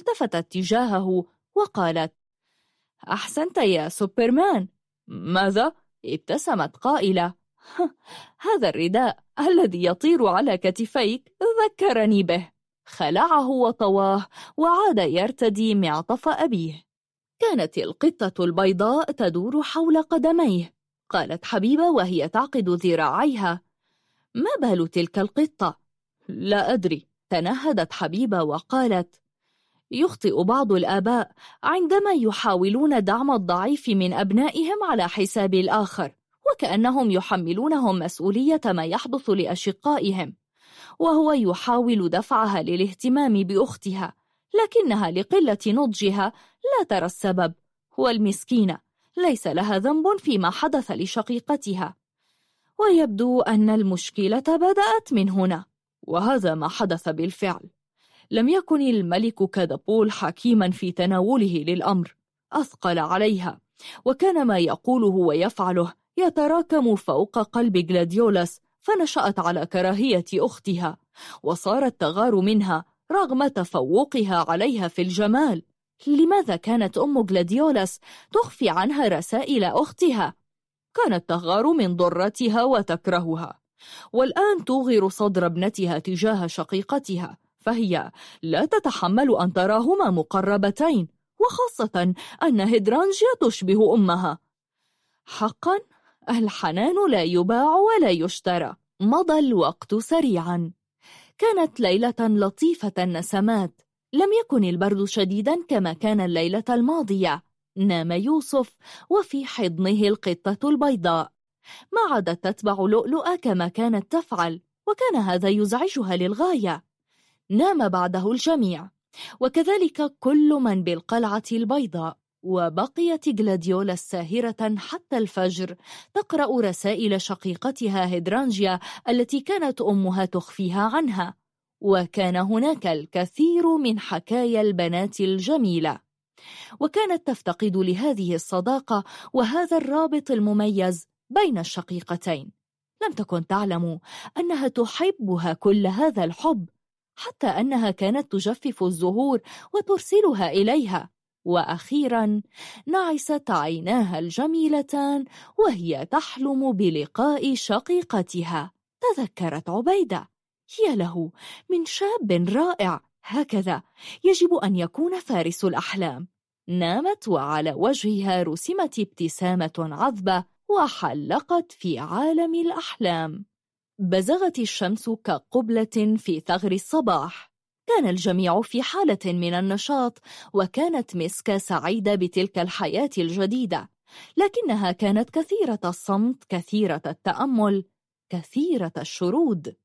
التفتت تجاهه وقالت أحسنت يا سوبرمان. ماذا؟ ابتسمت قائلة. هذا الرداء الذي يطير على كتفيك ذكرني به. خلعه وطواه وعاد يرتدي معطف أبيه. كانت القطة البيضاء تدور حول قدميه. قالت حبيبة وهي تعقد ذراعيها ما بال تلك القطة؟ لا أدري. تنهدت حبيبة وقالت يخطئ بعض الآباء عندما يحاولون دعم الضعيف من أبنائهم على حساب الآخر وكأنهم يحملونهم مسؤولية ما يحدث لأشقائهم وهو يحاول دفعها للاهتمام بأختها لكنها لقلة نضجها لا ترى السبب والمسكينة ليس لها ذنب فيما حدث لشقيقتها. ويبدو أن المشكلة بدأت من هنا وهذا ما حدث بالفعل. لم يكن الملك كدبول حكيما في تناوله للأمر. أثقل عليها. وكان ما يقوله ويفعله يتراكم فوق قلب جلاديولاس فنشأت على كراهية أختها وصار التغار منها رغم تفوقها عليها في الجمال. لماذا كانت أم جلاديولاس تخفي عنها رسائل أختها؟ كانت تغار من ضرتها وتكرهها والآن توغر صدر ابنتها تجاه شقيقتها فهي لا تتحمل أن تراهما مقربتين وخاصة أن هيدرانجيا تشبه أمها. حقا الحنان لا يباع ولا يشترى مضى الوقت سريعا. كانت ليلة لطيفة النسمات لم يكن البرد شديدا كما كان الليلة الماضية. نام يوسف وفي حضنه القطة البيضاء. ما عادت تتبع لؤلؤة كما كانت تفعل وكان هذا يزعجها للغاية. نام بعده الجميع. وكذلك كل من بالقلعة البيضاء وبقيت غلاديولا الساهرة حتى الفجر تقرأ رسائل شقيقتها هيدرانجيا التي كانت أمها تخفيها عنها. وكان هناك الكثير من حكايا البنات الجميلة. وكانت تفتقد لهذه الصداقة وهذا الرابط المميز بين الشقيقتين. لم تكن تعلم أنها تحبها كل هذا الحب حتى أنها كانت تجفف الزهور وترسلها إليها. وأخيرا نعست عيناها الجميلتان وهي تحلم بلقاء شقيقتها. تذكرت عبيدة. يا له من شاب رائع. هكذا يجب أن يكون فارس الأحلام. نامت وعلى وجهها رسمت ابتسامة عذبة وحلقت في عالم الأحلام. بزغت الشمس كقبلة في ثغر الصباح. كان الجميع في حالة من النشاط وكانت مسكة سعيدة بتلك الحياة الجديدة. لكنها كانت كثيرة الصمت كثيرة التأمل كثيرة الشرود.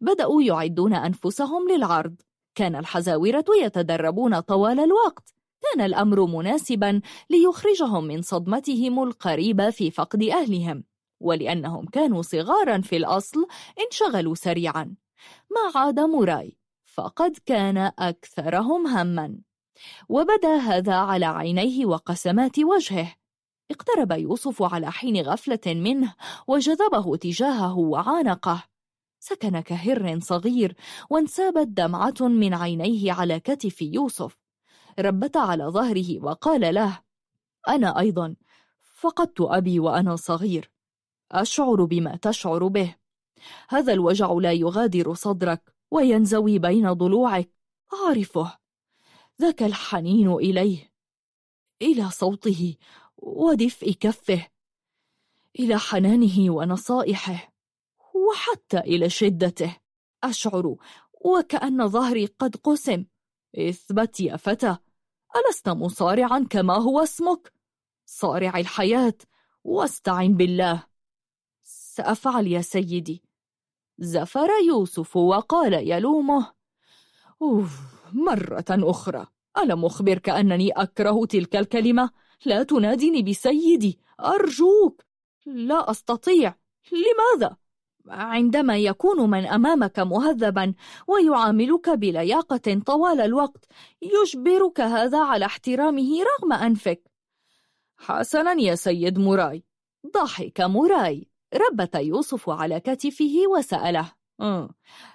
بدأوا يعدون أنفسهم للعرض. كان الحزاورة يتدربون طوال الوقت. كان الأمر مناسبا ليخرجهم من صدمتهم القريبة في فقد أهلهم. ولأنهم كانوا صغارا في الأصل انشغلوا سريعا. ما عاد موراي فقد كان أكثرهم همًا. وبدا هذا على عينيه وقسمات وجهه. اقترب يوسف على حين غفلة منه وجذبه تجاهه وعانقه. سكن كهر صغير وانسابت دمعة من عينيه على كتف يوسف. ربت على ظهره وقال له أنا أيضا فقدت أبي وأنا صغير. أشعر بما تشعر به. هذا الوجع لا يغادر صدرك وينزوي بين ضلوعك. أعرفه ذاك الحنين إليه. إلى صوته ودفء كفه. إلى حنانه ونصائحه. وحتى إلى شدته. أشعر وكأن ظهري قد قسم. إثبت يا فتى. ألست مصارعا كما هو اسمك؟ صارع الحياة واستعن بالله. سأفعل يا سيدي. زفر يوسف وقال يلومه أوف مرة أخرى. ألم أخبرك أنني أكره تلك الكلمة؟ لا تنادني بسيدي أرجوك. لا أستطيع. لماذا؟ عندما يكون من أمامك مهذبا ويعاملك بلياقة طوال الوقت يجبرك هذا على احترامه رغم أنفك. حسنا يا سيد موراي. ضحك موراي. ربت يوسف على كتفه وسأله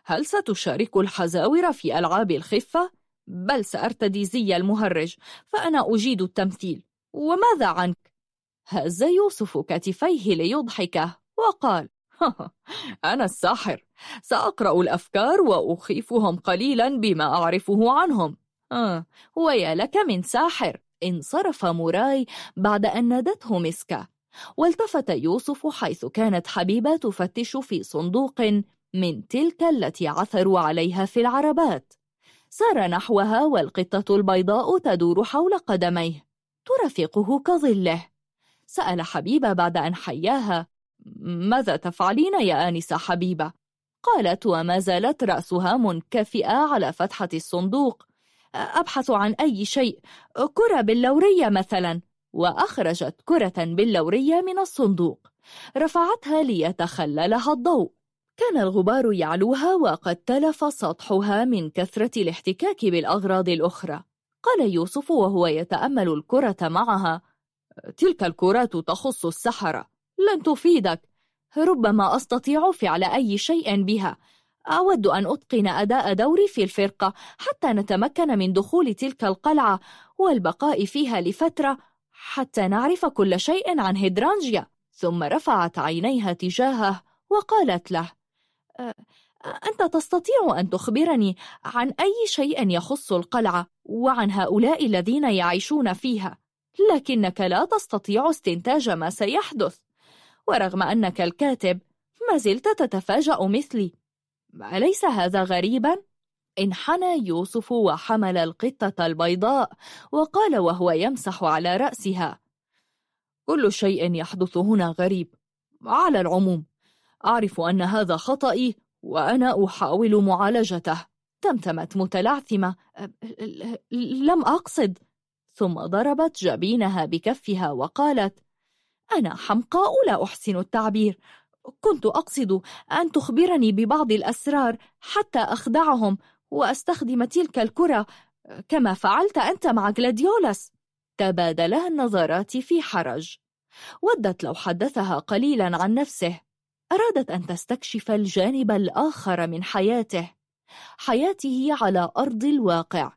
هل ستشارك الحزاور في ألعاب الخفة؟ بل سأرتدي زي المهرج فأنا أجيد التمثيل وماذا عنك؟ هز يوسف كتفيه ليضحكه وقال أنا الساحر سأقرأ الأفكار وأخيفهم قليلا بما أعرفه عنهم ويا لك من ساحر انصرف موراي بعد أن نادته مسكة والتفت يوسف حيث كانت حبيبة تفتش في صندوق من تلك التي عثروا عليها في العربات. سار نحوها والقطة البيضاء تدور حول قدميه ترافقه كظله. سأل حبيبة بعد أن حياها ماذا تفعلين يا آنسة حبيبة؟ قالت وما زالت رأسها منكفئة على فتحة الصندوق. أبحث عن أي شيء. كرة باللورية مثلا. وأخرجت كرة بلورية من الصندوق. رفعتها ليتخللها الضوء. كان الغبار يعلوها وقد تلف سطحها من كثرة الاحتكاك بالأغراض الأخرى. قال يوسف وهو يتأمل الكرة معها تلك الكرة تخص السحرة. لن تفيدك. ربما أستطيع فعل أي شيء بها. أود أن أتقن أداء دوري في الفرقة حتى نتمكن من دخول تلك القلعة والبقاء فيها لفترة حتى نعرف كل شيء عن هيدرانجيا. ثم رفعت عينيها تجاهه وقالت له أه، أنت تستطيع أن تخبرني عن أي شيء يخص القلعة وعن هؤلاء الذين يعيشون فيها لكنك لا تستطيع استنتاج ما سيحدث. ورغم أنك الكاتب ما زلت تتفاجأ مثلي. أليس هذا غريبا؟ انحنى يوسف وحمل القطة البيضاء وقال وهو يمسح على رأسها. كل شيء يحدث هنا غريب على العموم. أعرف أن هذا خطأي وأنا أحاول معالجته. تمتمت متلعثمة لم أقصد. ثم ضربت جبينها بكفها وقالت أنا حمقاء لا أحسن التعبير. كنت أقصد أن تخبرني ببعض الأسرار حتى أخدعهم وأستخدم تلك الكرة كما فعلت أنت مع غلاديولاس تبادل النظرات في حرج. ودت لو حدثها قليلا عن نفسه. أرادت أن تستكشف الجانب الآخر من حياته. حياته على أرض الواقع.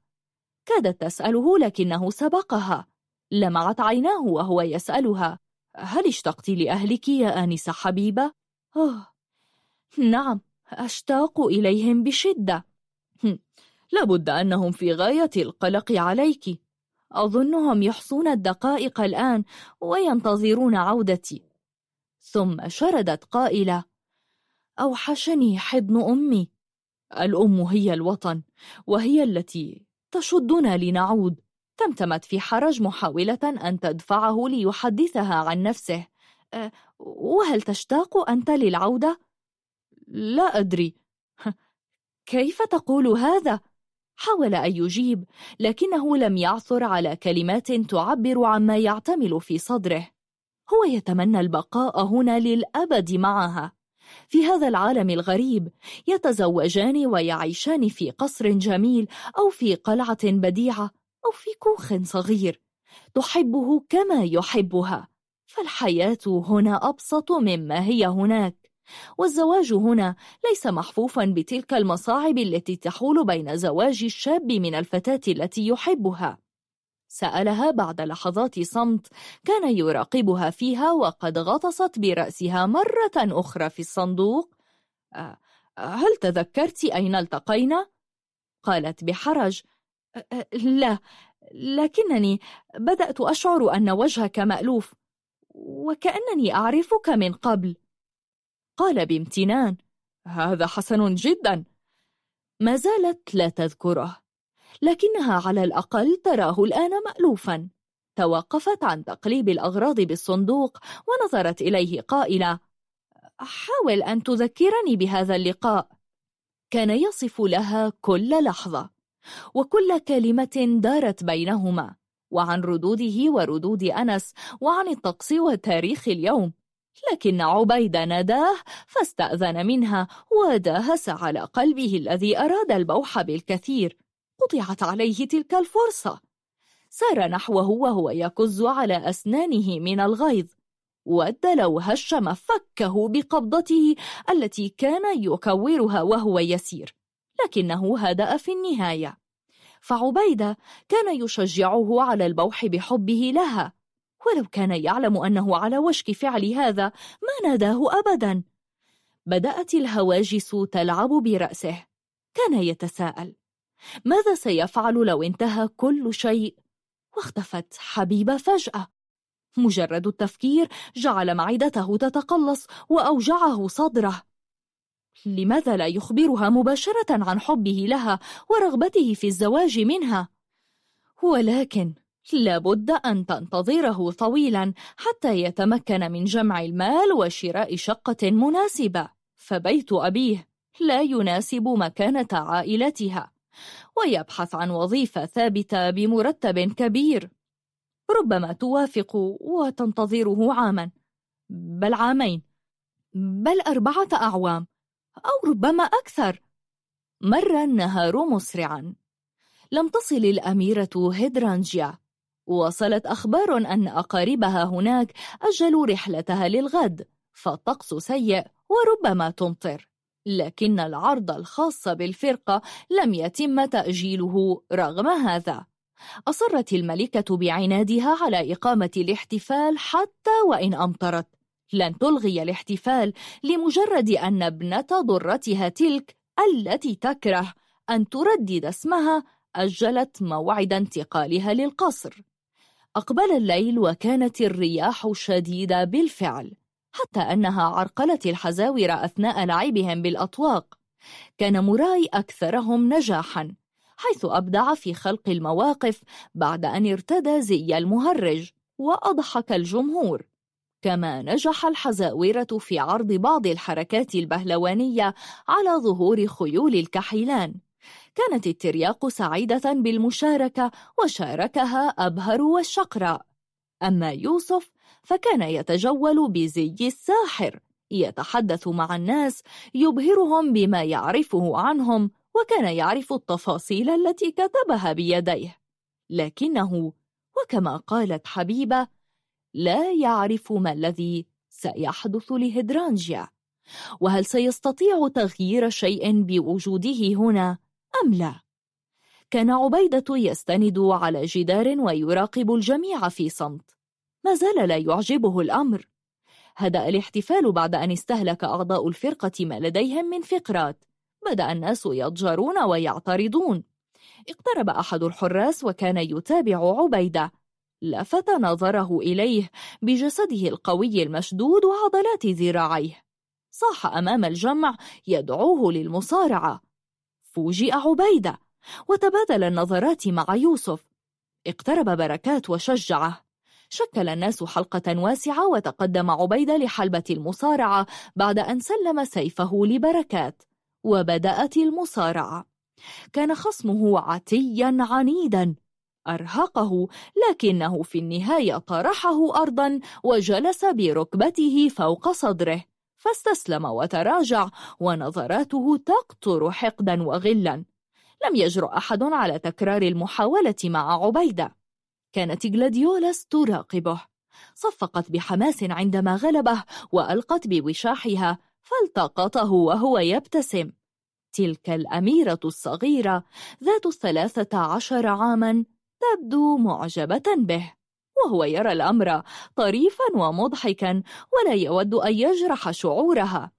كادت تسأله لكنه سبقها. لمعت عيناه وهو يسألها. هل اشتقت لأهلك يا آنسة حبيبة؟ أوه. نعم أشتاق إليهم بشدة. لابد أنهم في غاية القلق عليك. أظنهم يحصون الدقائق الآن وينتظرون عودتي. ثم شردت قائلة أوحشني حضن أمي. الأم هي الوطن وهي التي تشدنا لنعود. تمتمت في حرج محاولة أن تدفعه ليحدثها عن نفسه. أه، وهل تشتاق أنت للعودة؟ لا أدري. كيف تقول هذا؟ حاول أن يجيب لكنه لم يعثر على كلمات تعبر عما يعتمل في صدره. هو يتمنى البقاء هنا للأبد معها. في هذا العالم الغريب يتزوجان ويعيشان في قصر جميل أو في قلعة بديعة أو في كوخ صغير. تحبه كما يحبها. فالحياة هنا أبسط مما هي هناك. والزواج هنا ليس محفوفا بتلك المصاعب التي تحول بين زواج الشاب من الفتاة التي يحبها. سألها بعد لحظات صمت كان يراقبها فيها وقد غطست برأسها مرة أخرى في الصندوق. أه، هل تذكرت أين التقينا؟ قالت بحرج. أه، أه، لا لكنني بدأت أشعر أن وجهك مألوف وكأنني أعرفك من قبل. قال بامتنان هذا حسن جدا. ما زالت لا تذكره لكنها على الأقل تراه الآن مألوفا. توقفت عن تقليب الأغراض بالصندوق ونظرت إليه قائلة حاول أن تذكرني بهذا اللقاء. كان يصف لها كل لحظة وكل كلمة دارت بينهما وعن ردوده وردود أنس وعن الطقس وتاريخ اليوم. لكن عبيد نداه فاستأذن منها وداهس على قلبه الذي أراد البوح بالكثير. قطعت عليه تلك الفرصة. سار نحوه وهو يكز على أسنانه من الغيظ. ود لو هشم فكه بقبضته التي كان يكورها وهو يسير. لكنه هدأ في النهاية. فعبيدة كان يشجعه على البوح بحبه لها. ولو كان يعلم أنه على وشك فعل هذا ما ناداه أبدا. بدأت الهواجس تلعب برأسه. كان يتساءل ماذا سيفعل لو انتهى كل شيء؟ واختفت حبيبة فجأة. مجرد التفكير جعل معدته تتقلص وأوجعه صدره. لماذا لا يخبرها مباشرة عن حبه لها ورغبته في الزواج منها؟ ولكن لابد أن تنتظره طويلا حتى يتمكن من جمع المال وشراء شقة مناسبة. فبيت أبيه لا يناسب مكانة عائلتها. ويبحث عن وظيفة ثابتة بمرتب كبير. ربما توافق وتنتظره عاما. بل عامين. بل أربعة أعوام. أو ربما أكثر. مر النهار مسرعا. لم تصل الأميرة هيدرانجيا. وصلت أخبار أن أقاربها هناك أجلوا رحلتها للغد فالطقس سيء وربما تمطر لكن العرض الخاص بالفرقة لم يتم تأجيله رغم هذا. أصرت الملكة بعنادها على إقامة الاحتفال حتى وإن أمطرت. لن تلغي الاحتفال لمجرد أن ابنة ضرتها تلك التي تكره أن تردد اسمها أجلت موعد انتقالها للقصر. أقبل الليل وكانت الرياح شديدة بالفعل حتى أنها عرقلت الحزاور أثناء لعبهم بالأطواق. كان موراي أكثرهم نجاحا حيث أبدع في خلق المواقف بعد أن ارتدى زي المهرج وأضحك الجمهور. كما نجح الحزاورة في عرض بعض الحركات البهلوانية على ظهور خيول الكحيلان. كانت الترياق سعيدة بالمشاركة وشاركها أبهر والشقرة أما يوسف فكان يتجول بزي الساحر يتحدث مع الناس يبهرهم بما يعرفه عنهم وكان يعرف التفاصيل التي كتبها بيديه. لكنه وكما قالت حبيبة لا يعرف ما الذي سيحدث لهدرانجيا وهل سيستطيع تغيير شيء بوجوده هنا؟ أم لا؟ كان عبيدة يستند على جدار ويراقب الجميع في صمت. ما زال لا يعجبه الأمر. هدأ الاحتفال بعد أن استهلك أعضاء الفرقة ما لديهم من فقرات. بدأ الناس يضجرون ويعترضون. اقترب أحد الحراس وكان يتابع عبيدة. لفت نظره إليه بجسده القوي المشدود وعضلات ذراعيه. صاح أمام الجمع يدعوه للمصارعة. فوجئ عبيدة وتبادل النظرات مع يوسف. اقترب بركات وشجعه. شكل الناس حلقة واسعة وتقدم عبيدة لحلبة المصارعة بعد أن سلم سيفه لبركات وبدأت المصارعة. كان خصمه عتيا عنيدا. أرهقه لكنه في النهاية طرحه أرضا وجلس بركبته فوق صدره. فاستسلم وتراجع ونظراته تقطر حقدا وغلا. لم يجرؤ أحد على تكرار المحاولة مع عبيدة. كانت غلاديولاس تراقبه صفقت بحماس عندما غلبه وألقت بوشاحها فالتقطه وهو يبتسم. تلك الأميرة الصغيرة ذات الثلاثة عشر عاما تبدو معجبة به. وهو يرى الأمر طريفا ومضحكا ولا يود أن يجرح شعورها.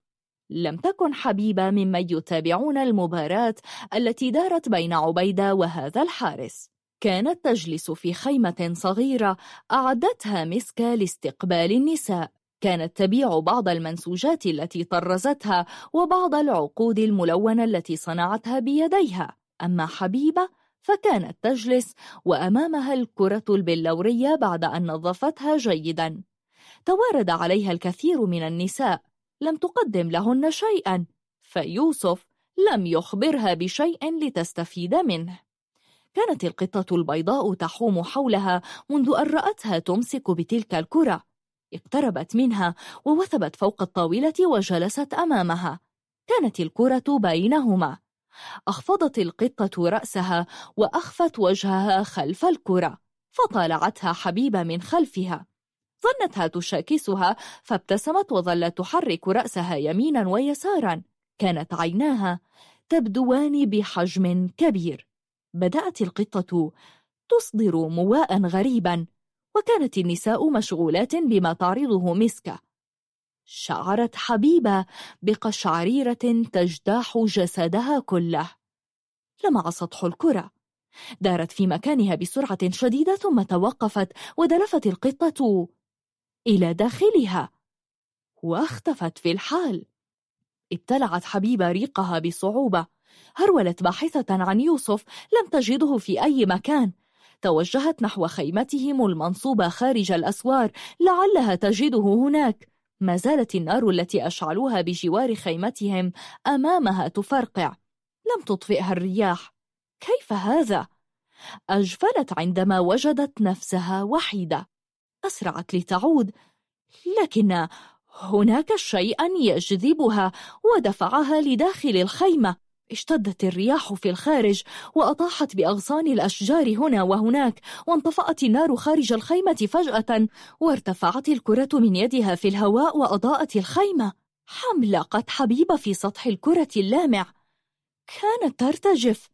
لم تكن حبيبة ممن يتابعون المباراة التي دارت بين عبيدة وهذا الحارس. كانت تجلس في خيمة صغيرة أعدتها مسكة لاستقبال النساء. كانت تبيع بعض المنسوجات التي طرزتها وبعض العقود الملونة التي صنعتها بيديها. أما حبيبة فكانت تجلس وأمامها الكرة البلورية بعد أن نظفتها جيدا. توارد عليها الكثير من النساء. لم تقدم لهن شيئا. فيوسف لم يخبرها بشيء لتستفيد منه. كانت القطة البيضاء تحوم حولها منذ أن رأتها تمسك بتلك الكرة. اقتربت منها ووثبت فوق الطاولة وجلست أمامها. كانت الكرة بينهما. أخفضت القطة رأسها وأخفت وجهها خلف الكرة فطالعتها حبيبة من خلفها. ظنتها تشاكسها فابتسمت وظلت تحرك رأسها يمينا ويسارا. كانت عيناها تبدوان بحجم كبير. بدأت القطة تصدر مواء غريبا وكانت النساء مشغولات بما تعرضه مسكة. شعرت حبيبة بقشعريرة تجداح جسدها كله. لمع سطح الكرة. دارت في مكانها بسرعة شديدة ثم توقفت ودلفت القطة إلى داخلها. واختفت في الحال. ابتلعت حبيبة ريقها بصعوبة. هرولت باحثة عن يوسف لم تجده في أي مكان. توجهت نحو خيمتهم المنصوبة خارج الأسوار لعلها تجده هناك. ما زالت النار التي أشعلوها بجوار خيمتهم أمامها تفرقع. لم تطفئها الرياح. كيف هذا؟ أجفلت عندما وجدت نفسها وحيدة. أسرعت لتعود. لكن هناك شيئا يجذبها ودفعها لداخل الخيمة. اشتدت الرياح في الخارج وأطاحت بأغصان الأشجار هنا وهناك وانطفأت النار خارج الخيمة فجأة وارتفعت الكرة من يدها في الهواء وأضاءت الخيمة. حملقت حبيبة في سطح الكرة اللامع. كانت ترتجف.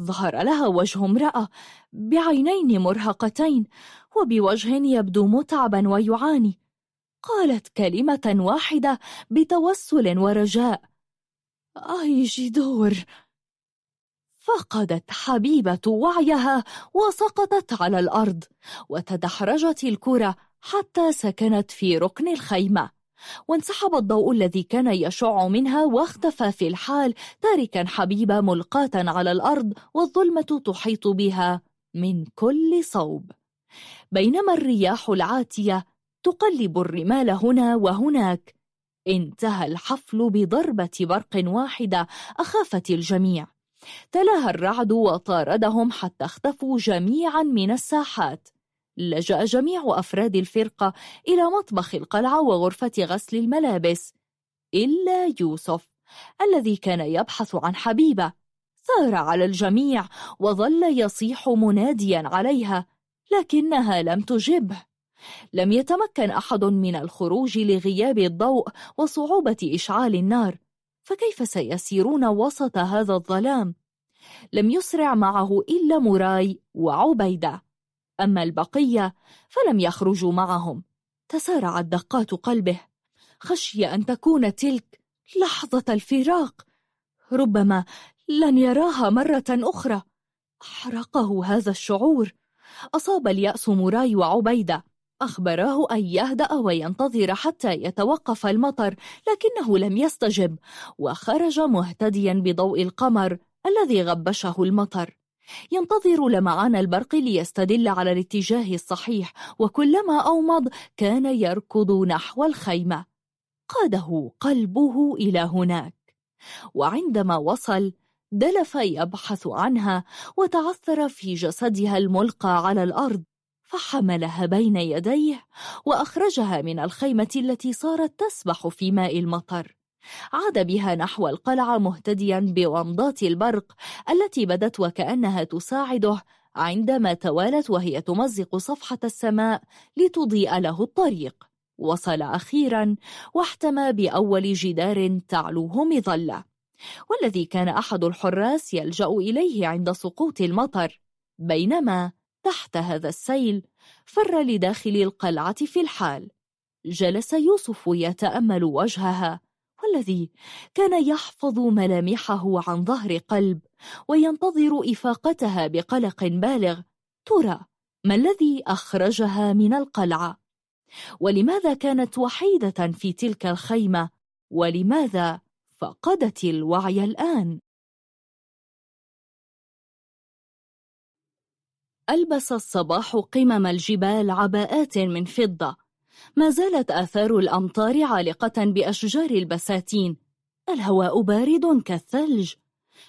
ظهر لها وجه امرأة بعينين مرهقتين وبوجه يبدو متعبا ويعاني. قالت كلمة واحدة بتوسل ورجاء. أيجي دور فقدت حبيبة وعيها وسقطت على الأرض وتدحرجت الكرة حتى سكنت في ركن الخيمة. وانسحب الضوء الذي كان يشع منها واختفى في الحال تاركا حبيبة ملقاة على الأرض والظلمة تحيط بها من كل صوب. بينما الرياح العاتية تقلب الرمال هنا وهناك انتهى الحفل بضربة برق واحدة أخافت الجميع. تلاها الرعد وطاردهم حتى اختفوا جميعا من الساحات. لجأ جميع أفراد الفرقة إلى مطبخ القلعة وغرفة غسل الملابس. إلا يوسف الذي كان يبحث عن حبيبة. ثار على الجميع وظل يصيح مناديا عليها لكنها لم تجبه. لم يتمكن أحد من الخروج لغياب الضوء وصعوبة إشعال النار فكيف سيسيرون وسط هذا الظلام؟ لم يسرع معه إلا مراي وعبيدة. أما البقية فلم يخرجوا معهم. تسارعت دقات قلبه. خشي أن تكون تلك لحظة الفراق. ربما لن يراها مرة أخرى. أحرقه هذا الشعور. أصاب اليأس مراي وعبيدة. أخبراه أن يهدأ وينتظر حتى يتوقف المطر لكنه لم يستجب وخرج مهتديا بضوء القمر الذي غبشه المطر. ينتظر لمعان البرق ليستدل على الاتجاه الصحيح وكلما أومض كان يركض نحو الخيمة. قاده قلبه إلى هناك. وعندما وصل دلف يبحث عنها وتعثر في جسدها الملقى على الأرض. فحملها بين يديه وأخرجها من الخيمة التي صارت تسبح في ماء المطر. عاد بها نحو القلعة مهتديا بومضات البرق التي بدت وكأنها تساعده عندما توالت وهي تمزق صفحة السماء لتضيء له الطريق. وصل أخيرا واحتمى بأول جدار تعلوه مظلة. والذي كان أحد الحراس يلجأ إليه عند سقوط المطر. بينما تحت هذا السيل فر لداخل القلعة في الحال جلس يوسف يتأمل وجهها والذي كان يحفظ ملامحه عن ظهر قلب وينتظر إفاقتها بقلق بالغ ترى ما الذي أخرجها من القلعة؟ ولماذا كانت وحيدة في تلك الخيمة؟ ولماذا فقدت الوعي الآن؟ ألبس الصباح قمم الجبال عباءات من فضة. ما زالت آثار الأمطار عالقة بأشجار البساتين. الهواء بارد كالثلج.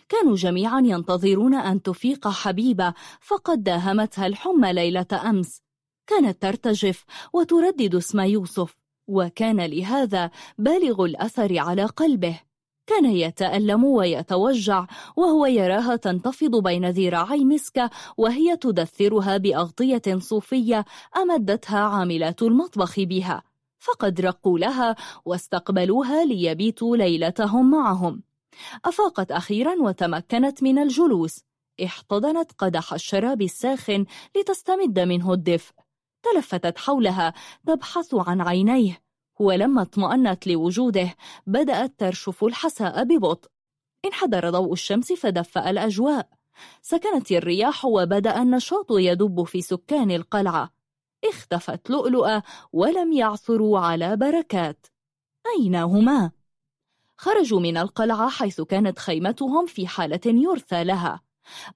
كانوا جميعا ينتظرون أن تفيق حبيبة فقد داهمتها الحمى ليلة أمس. كانت ترتجف وتردد اسم يوسف وكان لهذا بالغ الأثر على قلبه. كان يتألم ويتوجع وهو يراها تنتفض بين ذراعي مسكة وهي تدثرها بأغطية صوفية أمدتها عاملات المطبخ بها. فقد رقوا لها واستقبلوها ليبيتوا ليلتهم معهم. أفاقت أخيرا وتمكنت من الجلوس. احتضنت قدح الشراب الساخن لتستمد منه الدفء. تلفتت حولها تبحث عن عينيه. ولما اطمأنت لوجوده بدأت ترشف الحساء ببطء. انحدر ضوء الشمس فدفأ الأجواء. سكنت الرياح وبدأ النشاط يدب في سكان القلعة. اختفت لؤلؤة ولم يعثروا على بركات. أين هما؟ خرجوا من القلعة حيث كانت خيمتهم في حالة يرثى لها.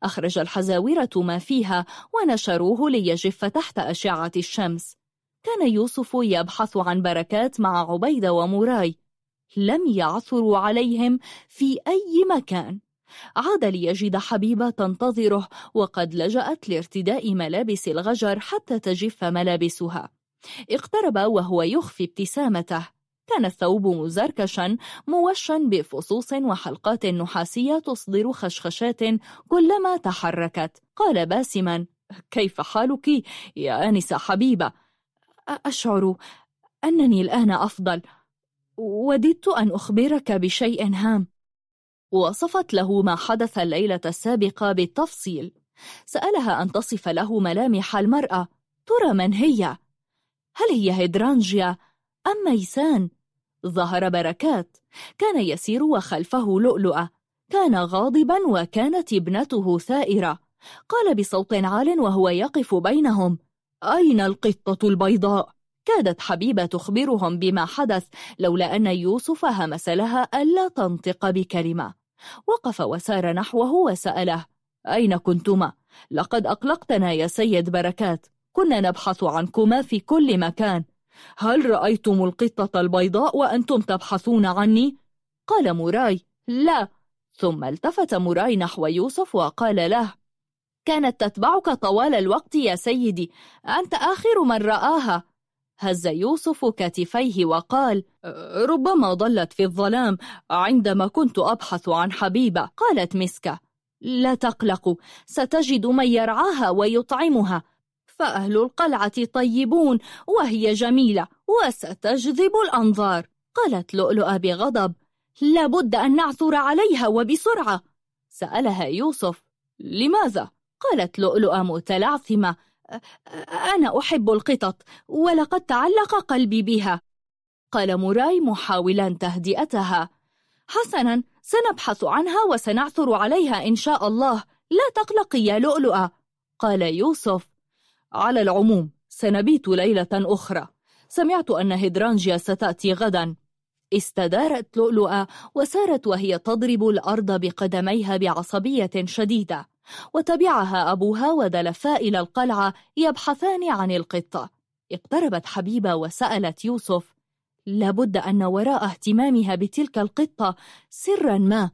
أخرج الحزاورة ما فيها ونشروه ليجف تحت أشعة الشمس. كان يوسف يبحث عن بركات مع عبيدة وموراي. لم يعثروا عليهم في أي مكان. عاد ليجد حبيبة تنتظره وقد لجأت لارتداء ملابس الغجر حتى تجف ملابسها. اقترب وهو يخفي ابتسامته. كان الثوب مزركشا موشا بفصوص وحلقات نحاسية تصدر خشخشات كلما تحركت. قال باسما كيف حالك يا آنسة حبيبة؟ أشعر أنني الآن أفضل. وددت أن أخبرك بشيء هام. وصفت له ما حدث الليلة السابقة بالتفصيل. سألها أن تصف له ملامح المرأة. ترى من هي؟ هل هي هيدرانجيا أم ميسان؟ ظهر بركات. كان يسير وخلفه لؤلؤة. كان غاضبا وكانت ابنته ثائرة. قال بصوت عال وهو يقف بينهم. أين القطة البيضاء؟ كادت حبيبة تخبرهم بما حدث لولا أن يوسف همس لها ألا تنطق بكلمة وقف وسار نحوه وسأله أين كنتما؟ لقد أقلقتنا يا سيد بركات كنا نبحث عنكما في كل مكان هل رأيتم القطة البيضاء وأنتم تبحثون عني؟ قال موراي لا ثم التفت موراي نحو يوسف وقال له كانت تتبعك طوال الوقت يا سيدي. أنت آخر من رآها. هز يوسف كتفيه وقال ربما ضلت في الظلام. عندما كنت أبحث عن حبيبة قالت مسكة لا تقلق ستجد من يرعاها ويطعمها. فأهل القلعة طيبون وهي جميلة وستجذب الأنظار. قالت لؤلؤة بغضب لابد أن نعثر عليها وبسرعة. سألها يوسف لماذا؟ قالت لؤلؤة متلعثمة أنا أحب القطط ولقد تعلق قلبي بها. قال موراي محاولا تهدئتها. حسنا سنبحث عنها وسنعثر عليها إن شاء الله. لا تقلقي يا لؤلؤة. قال يوسف. على العموم سنبيت ليلة أخرى. سمعت أن هيدرانجيا ستأتي غدا. استدارت لؤلؤة وسارت وهي تضرب الأرض بقدميها بعصبية شديدة. وتبعها أبوها ودلفا إلى القلعة يبحثان عن القطة. اقتربت حبيبة وسألت يوسف لابد أن وراء اهتمامها بتلك القطة. سرا ما؟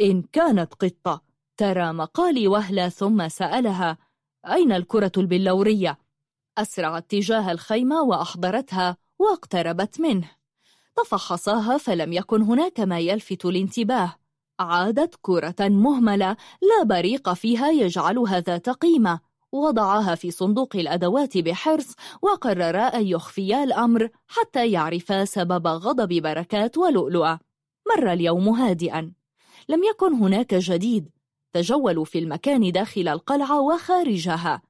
إن كانت قطة. ترى مقالي وهلة ثم سألها أين الكرة البلورية؟ أسرعت تجاه الخيمة وأحضرتها واقتربت منه. تفحصاها فلم يكن هناك ما يلفت الانتباه. عادت كرة مهملة لا بريق فيها يجعلها ذات قيمة. وضعها في صندوق الأدوات بحرص وقررا أن يخفيا الأمر حتى يعرفا سبب غضب بركات ولؤلؤة. مر اليوم هادئا. لم يكن هناك جديد. تجولوا في المكان داخل القلعة وخارجها.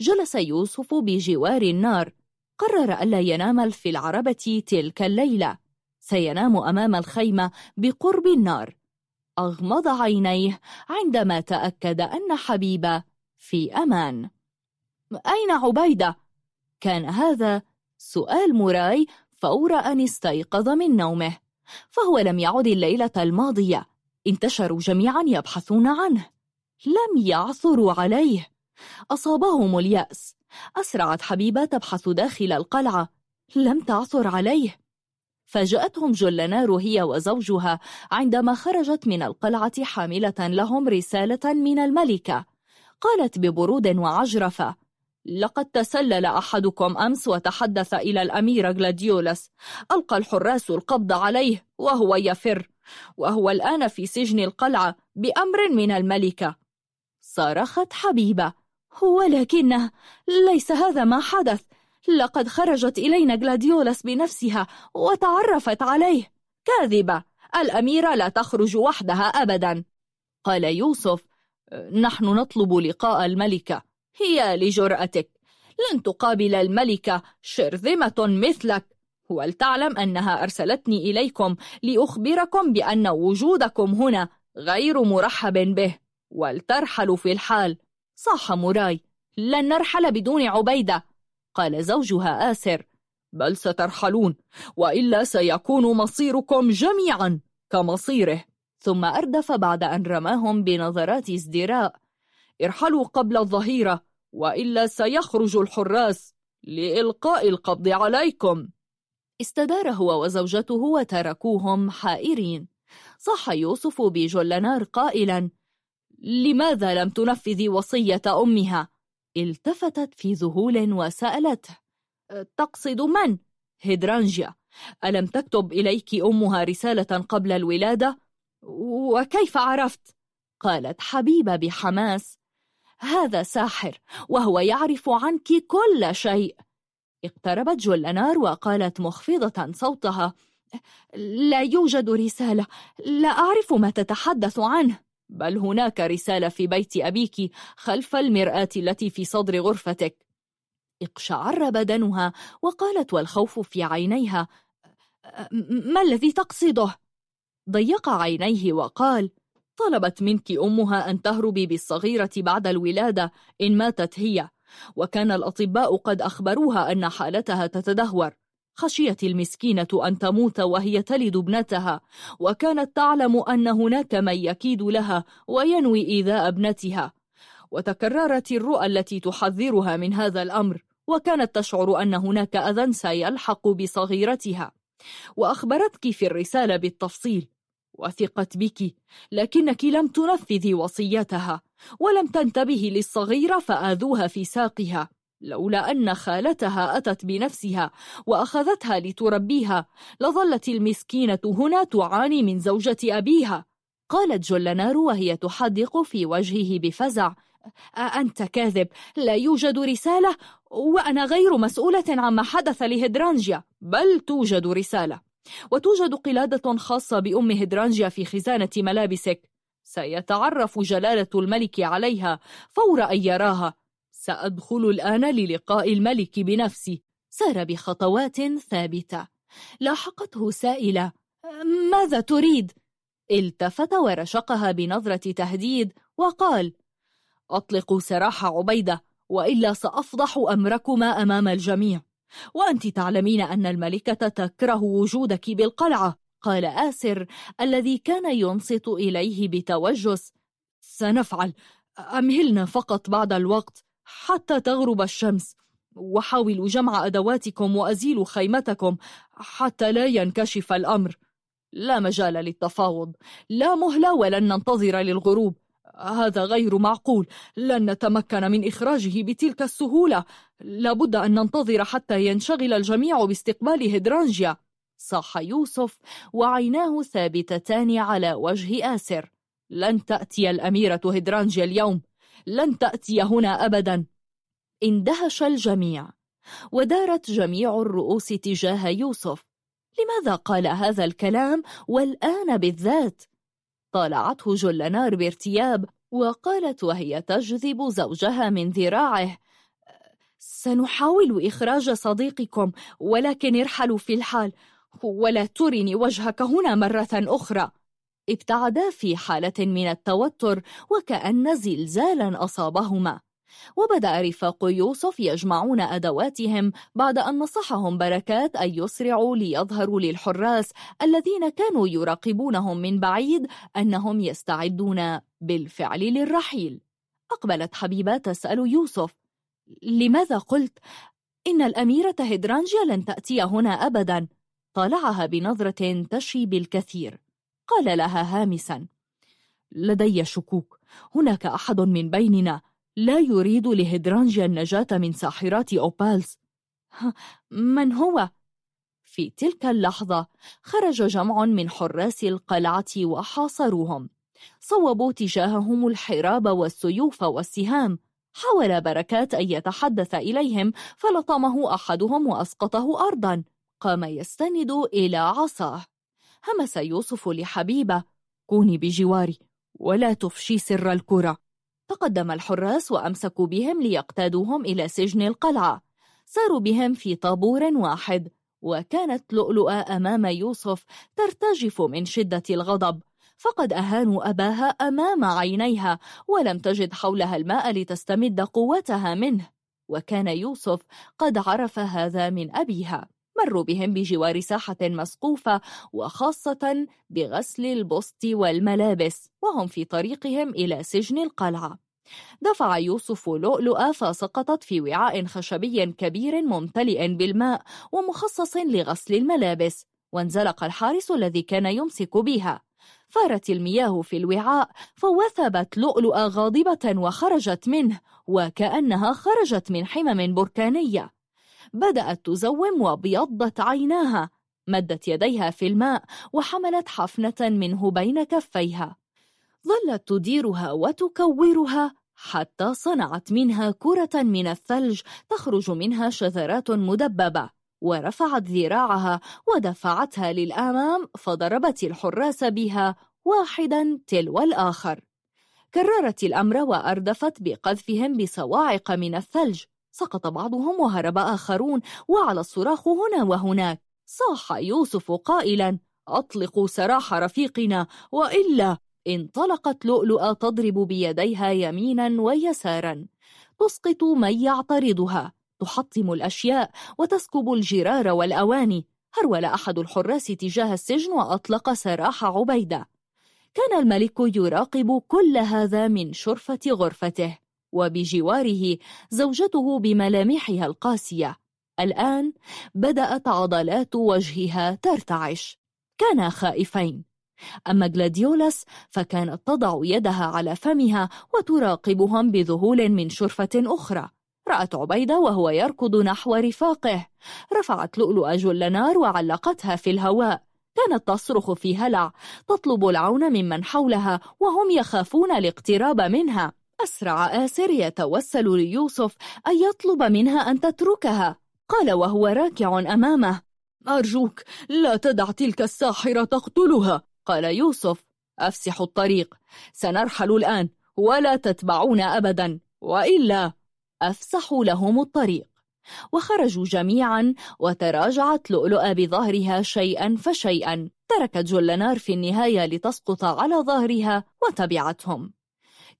جلس يوسف بجوار النار. قرر ألا ينام في العربة تلك الليلة. سينام أمام الخيمة بقرب النار. أغمض عينيه عندما تأكد أن حبيبة في أمان. أين عبيدة؟ كان هذا سؤال موراي فور أن استيقظ من نومه فهو لم يعد الليلة الماضية. انتشروا جميعا يبحثون عنه. لم يعثروا عليه. أصابهم اليأس. أسرعت حبيبة تبحث داخل القلعة. لم تعثر عليه. فاجأتهم جلنار هي وزوجها عندما خرجت من القلعة حاملة لهم رسالة من الملكة. قالت ببرود وعجرفة لقد تسلل أحدكم أمس وتحدث إلى الأمير غلاديولاس ألقى الحراس القبض عليه وهو يفر وهو الآن في سجن القلعة بأمر من الملكة. صرخت حبيبة ولكنه ليس هذا ما حدث. لقد خرجت إلينا غلاديولاس بنفسها وتعرفت عليه. كاذبة الأميرة لا تخرج وحدها أبدا. قال يوسف نحن نطلب لقاء الملكة هي لجرأتك. لن تقابل الملكة شرذمة مثلك. ولتعلم أنها أرسلتني إليكم لأخبركم بأن وجودكم هنا غير مرحب به. ولترحل في الحال. صاح موراي لن نرحل بدون عبيدة. قال زوجها آسر. بل سترحلون وإلا سيكون مصيركم جميعا كمصيره. ثم أردف بعد أن رماهم بنظرات ازدراء. ارحلوا قبل الظهيرة وإلا سيخرج الحراس لإلقاء القبض عليكم. استدار هو وزوجته وتركوهم حائرين. صح يوسف بجلنار قائلا لماذا لم تنفذ وصية أمها؟ التفتت في ذهول وسألته تقصد من؟ هيدرانجيا ألم تكتب إليك أمها رسالة قبل الولادة؟ وكيف عرفت؟ قالت حبيبة بحماس هذا ساحر وهو يعرف عنك كل شيء اقتربت جولانار وقالت مخفضة صوتها لا يوجد رسالة لا أعرف ما تتحدث عنه بل هناك رسالة في بيت أبيك خلف المرآة التي في صدر غرفتك اقشعر بدنها وقالت والخوف في عينيها ما الذي تقصده؟ ضيق عينيه وقال طلبت منك أمها أن تهربي بالصغيرة بعد الولادة إن ماتت هي وكان الأطباء قد أخبروها أن حالتها تتدهور خشيت المسكينة أن تموت وهي تلد ابنتها وكانت تعلم أن هناك من يكيد لها وينوي إيذاء ابنتها. وتكررت الرؤى التي تحذرها من هذا الأمر وكانت تشعر أن هناك أذى سيلحق بصغيرتها. وأخبرتك في الرسالة بالتفصيل وثقت بك لكنك لم تنفذي وصيتها ولم تنتبه للصغيرة فآذوها في ساقها. لولا أن خالتها أتت بنفسها وأخذتها لتربيها لظلت المسكينة هنا تعاني من زوجة أبيها. قالت جلنار وهي تحدق في وجهه بفزع. أنت كاذب لا يوجد رسالة وأنا غير مسؤولة عما حدث لهدرانجيا بل توجد رسالة. وتوجد قلادة خاصة بأم هدرانجيا في خزانة ملابسك. سيتعرف جلالة الملك عليها فور أن يراها. سأدخل الآن للقاء الملك بنفسي. سار بخطوات ثابتة. لاحقته سائلة ماذا تريد؟ التفت ورشقها بنظرة تهديد وقال أطلقوا سراح عبيدة وإلا سأفضح أمركما أمام الجميع. وأنت تعلمين أن الملكة تكره وجودك بالقلعة. قال آسر الذي كان ينصت إليه بتوجس سنفعل أمهلنا فقط بعد الوقت. حتى تغرب الشمس. وحاولوا جمع أدواتكم وأزيلوا خيمتكم حتى لا ينكشف الأمر. لا مجال للتفاوض. لا مهلة ولن ننتظر للغروب. هذا غير معقول. لن نتمكن من إخراجه بتلك السهولة. لابد أن ننتظر حتى ينشغل الجميع باستقبال هدرانجيا صاح يوسف وعيناه ثابتتان على وجه آسر. لن تأتي الأميرة هدرانجيا اليوم. لن تأتي هنا أبدا. اندهش الجميع. ودارت جميع الرؤوس تجاه يوسف. لماذا قال هذا الكلام والآن بالذات؟ طالعته جلنار بارتياب وقالت وهي تجذب زوجها من ذراعه. سنحاول إخراج صديقكم ولكن ارحلوا في الحال. ولا ترني وجهك هنا مرة أخرى. ابتعدا في حالة من التوتر وكأن زلزالا أصابهما. وبدأ رفاق يوسف يجمعون أدواتهم بعد أن نصحهم بركات أن يسرعوا ليظهروا للحراس الذين كانوا يراقبونهم من بعيد أنهم يستعدون بالفعل للرحيل. أقبلت حبيبة تسأل يوسف لماذا قلت؟ إن الأميرة هدرانجيا لن تأتي هنا أبدا. طالعها بنظرة تشي بالكثير. قال لها هامسا. لدي شكوك. هناك أحد من بيننا لا يريد لهدرانجيا النجاة من ساحرات أوبالز. من هو؟ في تلك اللحظة خرج جمع من حراس القلعة وحاصروهم. صوبوا تجاههم الحراب والسيوف والسهام. حاول بركات أن يتحدث إليهم فلطمه أحدهم وأسقطه أرضا. قام يستند إلى عصاه. همس يوسف لحبيبة كوني بجواري ولا تفشي سر الكرة. تقدم الحراس وأمسكوا بهم ليقتادوهم إلى سجن القلعة. ساروا بهم في طابور واحد وكانت لؤلؤة أمام يوسف ترتجف من شدة الغضب. فقد أهانوا أباها أمام عينيها ولم تجد حولها الماء لتستمد قوتها منه. وكان يوسف قد عرف هذا من أبيها. مروا بهم بجوار ساحة مسقوفة وخاصة بغسل البسط والملابس وهم في طريقهم إلى سجن القلعة. دفع يوسف لؤلؤة فسقطت في وعاء خشبي كبير ممتلئ بالماء ومخصص لغسل الملابس وانزلق الحارس الذي كان يمسك بها. فارت المياه في الوعاء فوثبت لؤلؤة غاضبة وخرجت منه وكأنها خرجت من حمم بركانية. بدأت تزوم وبيضت عيناها مدت يديها في الماء وحملت حفنة منه بين كفيها. ظلت تديرها وتكورها حتى صنعت منها كرة من الثلج تخرج منها شذرات مدببة ورفعت ذراعها ودفعتها للأمام فضربت الحراس بها واحدا تلو الآخر. كررت الأمر وأردفت بقذفهم بصواعق من الثلج سقط بعضهم وهرب آخرون وعلى الصراخ هنا وهناك. صاح يوسف قائلا أطلقوا سراح رفيقنا وإلا انطلقت لؤلؤة تضرب بيديها يمينا ويسارا. تسقط من يعترضها تحطم الأشياء وتسكب الجرار والأواني. هرول أحد الحراس تجاه السجن وأطلق سراح عبيدة. كان الملك يراقب كل هذا من شرفة غرفته. وبجواره زوجته بملامحها القاسية. الآن بدأت عضلات وجهها ترتعش. كانا خائفين. أما جلاديولاس فكانت تضع يدها على فمها وتراقبهم بذهول من شرفة أخرى. رأت عبيدة وهو يركض نحو رفاقه. رفعت لؤلؤ جل نار وعلقتها في الهواء. كانت تصرخ في هلع. تطلب العون ممن حولها وهم يخافون الاقتراب منها. أسرع آسر يتوسل ليوسف أن يطلب منها أن تتركها. قال وهو راكع أمامه. أرجوك لا تدع تلك الساحرة تقتلها. قال يوسف أفسح الطريق. سنرحل الآن ولا تتبعون أبدا وإلا أفسحوا لهم الطريق. وخرجوا جميعا وتراجعت لؤلؤة بظهرها شيئا فشيئا. تركت جلنار في النهاية لتسقط على ظهرها وتبعتهم.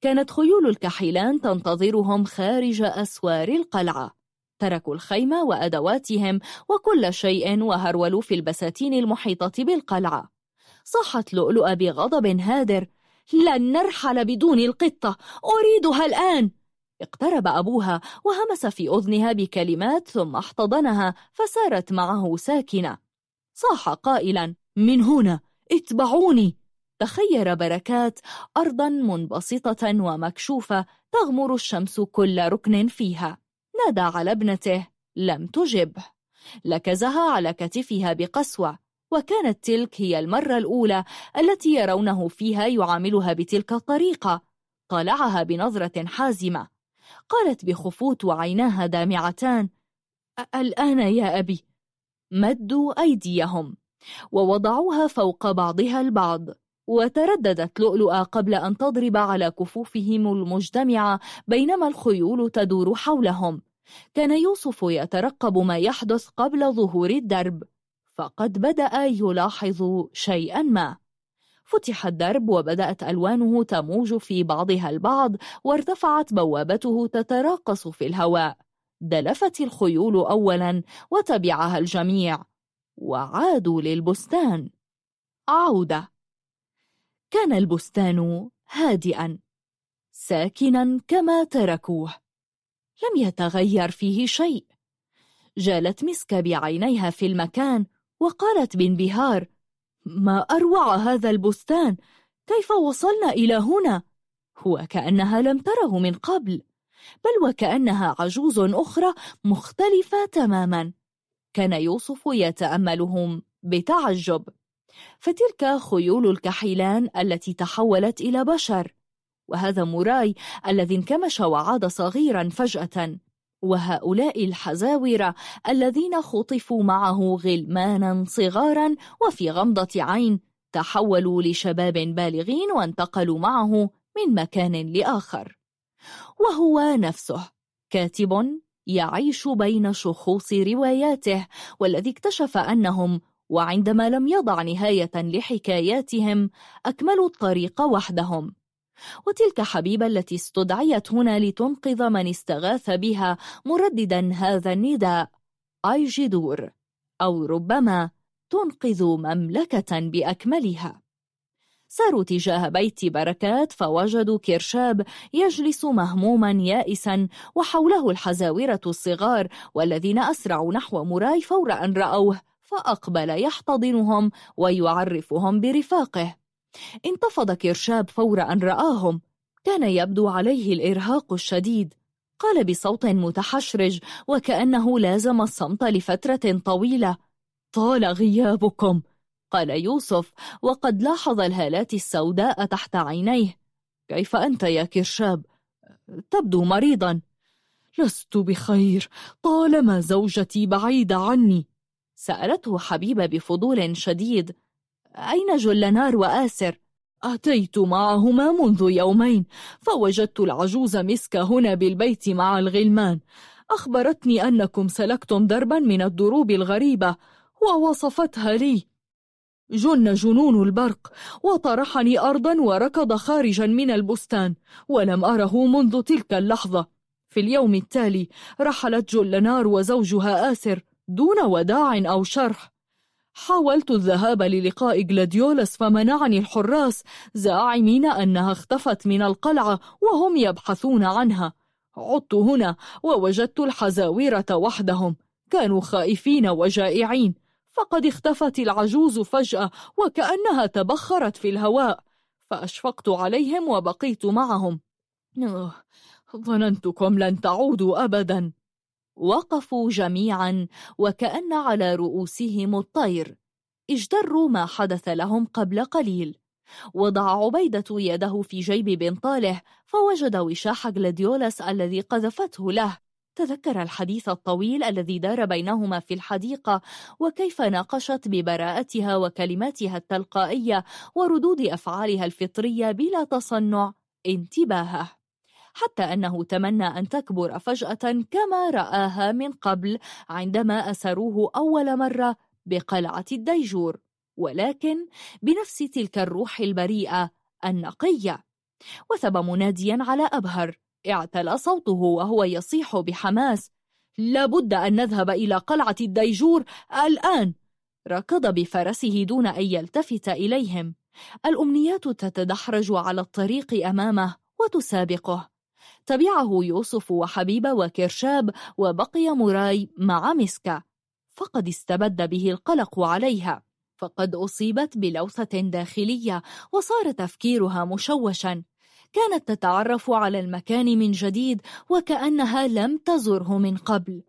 كانت خيول الكحيلان تنتظرهم خارج أسوار القلعة. تركوا الخيمة وأدواتهم وكل شيء وهرولوا في البساتين المحيطة بالقلعة. صحت لؤلؤة بغضب هادر لن نرحل بدون القطة أريدها الآن. اقترب أبوها وهمس في أذنها بكلمات ثم احتضنها فسارت معه ساكنة. صاح قائلا من هنا اتبعوني. تخير بركات أرضا منبسطة ومكشوفة تغمر الشمس كل ركن فيها. نادى على ابنته لم تجبه. لكزها على كتفها بقسوة وكانت تلك هي المرة الأولى التي يرونه فيها يعاملها بتلك الطريقة. طالعها بنظرة حازمة. قالت بخفوت وعيناها دامعتان الآن يا أبي مدوا أيديهم. ووضعوها فوق بعضها البعض. وترددت لؤلؤة قبل أن تضرب على كفوفهم المجتمعة بينما الخيول تدور حولهم. كان يوسف يترقب ما يحدث قبل ظهور الدرب فقد بدأ يلاحظ شيئا ما. فتح الدرب وبدأت ألوانه تموج في بعضها البعض وارتفعت بوابته تتراقص في الهواء. دلفت الخيول أولا وتبعها الجميع وعادوا للبستان. عودة. كان البستان هادئا ساكنا كما تركوه. لم يتغير فيه شيء. جالت مسك بعينيها في المكان وقالت بانبهار ما أروع هذا البستان؟ كيف وصلنا إلى هنا؟ وكأنها لم تره من قبل بل وكأنها عجوز أخرى مختلفة تماما. كان يوسف يتأملهم بتعجب. فتلك خيول الكحيلان التي تحولت إلى بشر وهذا موراي الذي انكمش وعاد صغيرا فجأة وهؤلاء الحزاورة الذين خطفوا معه غلمانا صغارا وفي غمضة عين تحولوا لشباب بالغين وانتقلوا معه من مكان لآخر. وهو نفسه كاتب يعيش بين شخوص رواياته والذي اكتشف أنهم وعندما لم يضع نهاية لحكاياتهم أكملوا الطريق وحدهم. وتلك حبيبة التي استدعيت هنا لتنقذ من استغاث بها مرددا هذا النداء أيجدور أو ربما تنقذ مملكة بأكملها. ساروا تجاه بيت بركات فوجدوا كرشاب يجلس مهموما يائسا وحوله الحزاورة الصغار والذين أسرعوا نحو موراي فور أن رأوه. فأقبل يحتضنهم ويعرفهم برفاقه. انتفض كرشاب فور أن رآهم. كان يبدو عليه الإرهاق الشديد. قال بصوت متحشرج وكأنه لازم الصمت لفترة طويلة. طال غيابكم. قال يوسف وقد لاحظ الهالات السوداء تحت عينيه. كيف أنت يا كرشاب؟ تبدو مريضا. لست بخير. طالما زوجتي بعيدة عني. سألته حبيبة بفضول شديد أين جلنار وآسر؟ أتيت معهما منذ يومين فوجدت العجوز مسك هنا بالبيت مع الغلمان. أخبرتني أنكم سلكتم دربا من الدروب الغريبة ووصفتها لي. جن جنون البرق وطرحني أرضا وركض خارجا من البستان ولم أره منذ تلك اللحظة. في اليوم التالي رحلت جلنار وزوجها آسر دون وداع أو شرح. حاولت الذهاب للقاء جلاديولاس فمنعني الحراس زاعمين أنها اختفت من القلعة وهم يبحثون عنها. عدت هنا ووجدت الحزاويرة وحدهم كانوا خائفين وجائعين. فقد اختفت العجوز فجأة وكأنها تبخرت في الهواء. فأشفقت عليهم وبقيت معهم. ظننتكم لن تعودوا أبدا. وقفوا جميعا وكأن على رؤوسهم الطير. اجدروا ما حدث لهم قبل قليل. وضع عبيدة يده في جيب بنطاله فوجد وشاح غلاديولاس الذي قذفته له. تذكر الحديث الطويل الذي دار بينهما في الحديقة وكيف ناقشت ببراءتها وكلماتها التلقائية وردود أفعالها الفطرية بلا تصنع. انتباهه. حتى أنه تمنى أن تكبر فجأة كما رآها من قبل عندما أسروه أول مرة بقلعة الديجور. ولكن بنفس تلك الروح البريئة النقية. وثب مناديا على أبهر. اعتلى صوته وهو يصيح بحماس. لابد أن نذهب إلى قلعة الديجور الآن. ركض بفرسه دون أن يلتفت إليهم. الأمنيات تتدحرج على الطريق أمامه وتسابقه. تبعه يوسف وحبيب وكرشاب وبقي مراي مع مسكة. فقد استبد به القلق عليها. فقد أصيبت بلوثة داخلية وصار تفكيرها مشوشا. كانت تتعرف على المكان من جديد وكأنها لم تزره من قبل.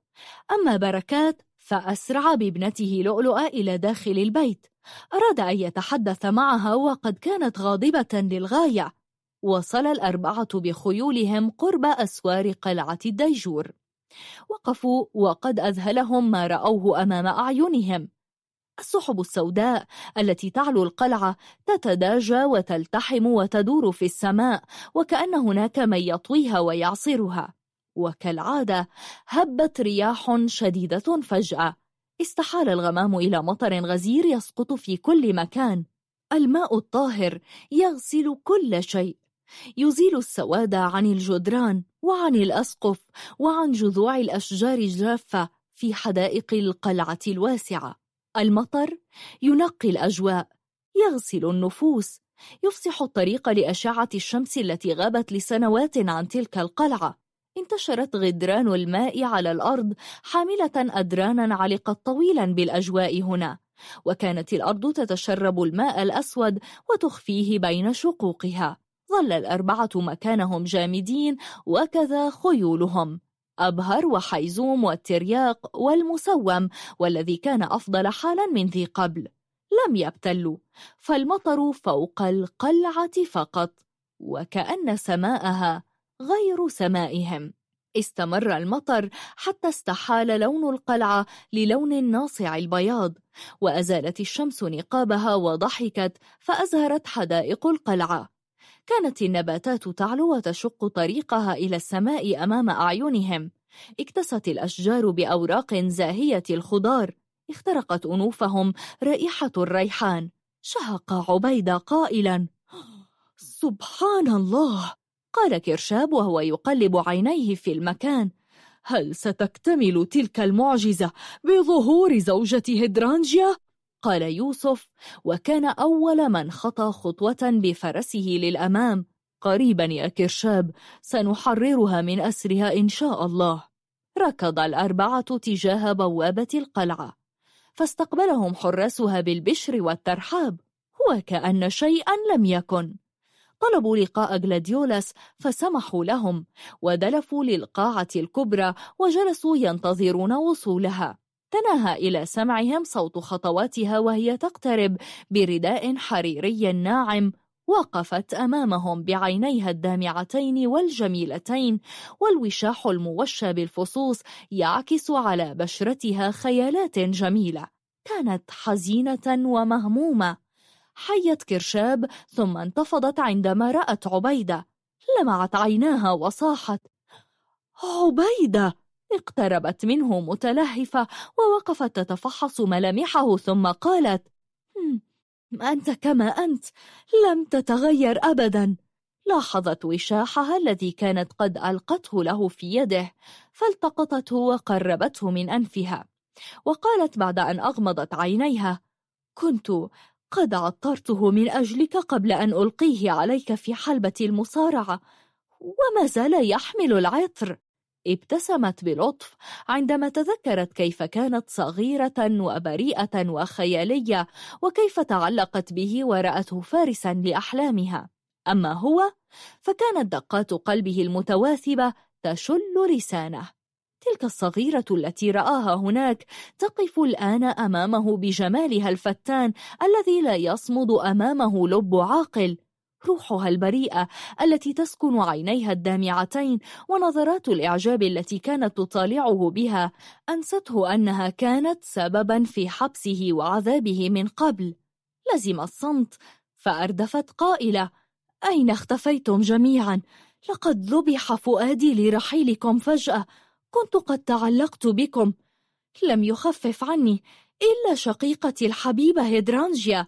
أما بركات فأسرع بابنته لؤلؤة إلى داخل البيت. أراد أن يتحدث معها وقد كانت غاضبة للغاية. وصل الأربعة بخيولهم قرب أسوار قلعة الديجور وقفوا وقد أذهلهم ما رأوه أمام أعينهم. السحب السوداء التي تعلو القلعة تتداجى وتلتحم وتدور في السماء وكأن هناك من يطويها ويعصرها. وكالعادة هبت رياح شديدة فجأة. استحال الغمام إلى مطر غزير يسقط في كل مكان. الماء الطاهر يغسل كل شيء. يزيل السواد عن الجدران وعن الأسقف وعن جذوع الأشجار الجافة في حدائق القلعة الواسعة. المطر ينقي الأجواء يغسل النفوس يفسح الطريق لأشعة الشمس التي غابت لسنوات عن تلك القلعة. انتشرت غدران الماء على الأرض حاملة أدرانا علقت طويلا بالأجواء هنا وكانت الأرض تتشرب الماء الأسود وتخفيه بين شقوقها. ظل الأربعة مكانهم جامدين وكذا خيولهم أبهر وحيزوم والترياق والمسوم والذي كان أفضل حالا من ذي قبل لم يبتلوا فالمطر فوق القلعة فقط وكأن سماءها غير سمائهم. استمر المطر حتى استحال لون القلعة للون ناصع البياض وأزالت الشمس نقابها وضحكت فأزهرت حدائق القلعة. كانت النباتات تعلو وتشق طريقها إلى السماء أمام أعينهم. اكتست الأشجار بأوراق زاهية الخضار. اخترقت أنوفهم رائحة الريحان. شهق عبيد قائلا سبحان الله! قال كرشاب وهو يقلب عينيه في المكان. هل ستكتمل تلك المعجزة بظهور زوجة هدرانجيا قال يوسف وكان أول من خطى خطوة بفرسه للأمام. قريبا يا كرشاب سنحررها من أسرها إن شاء الله. ركض الأربعة تجاه بوابة القلعة. فاستقبلهم حراسها بالبشر والترحاب. وكأن شيئا لم يكن. طلبوا لقاء جلاديولاس فسمحوا لهم ودلفوا للقاعة الكبرى وجلسوا ينتظرون وصولها. تنهى إلى سمعهم صوت خطواتها وهي تقترب برداء حريري ناعم. وقفت أمامهم بعينيها الدامعتين والجميلتين والوشاح الموشى بالفصوص يعكس على بشرتها خيالات جميلة. كانت حزينة ومهمومة. حيت كرشاب ثم انتفضت عندما رأت عبيدة. لمعت عيناها وصاحت. عبيدة! اقتربت منه متلهفة ووقفت تتفحص ملامحه ثم قالت أنت كما أنت لم تتغير أبدا. لاحظت وشاحها الذي كانت قد ألقته له في يده فالتقطته وقربته من أنفها. وقالت بعد أن أغمضت عينيها كنت قد عطرته من أجلك قبل أن ألقيه عليك في حلبة المصارعة وما زال يحمل العطر. ابتسمت بلطف عندما تذكرت كيف كانت صغيرة وبريئة وخيالية وكيف تعلقت به ورأته فارسا لأحلامها. أما هو فكانت دقات قلبه المتواثبة تشل رسانه تلك الصغيرة التي رآها هناك تقف الآن أمامه بجمالها الفتان الذي لا يصمد أمامه لب عاقل. روحها البريئة التي تسكن عينيها الدامعتين ونظرات الإعجاب التي كانت تطالعه بها أنسته أنها كانت سببا في حبسه وعذابه من قبل. لزم الصمت فأردفت قائلة أين اختفيتم جميعا؟ لقد ذبح فؤادي لرحيلكم فجأة. كنت قد تعلقت بكم. لم يخفف عني إلا شقيقتي الحبيبة هيدرانجيا.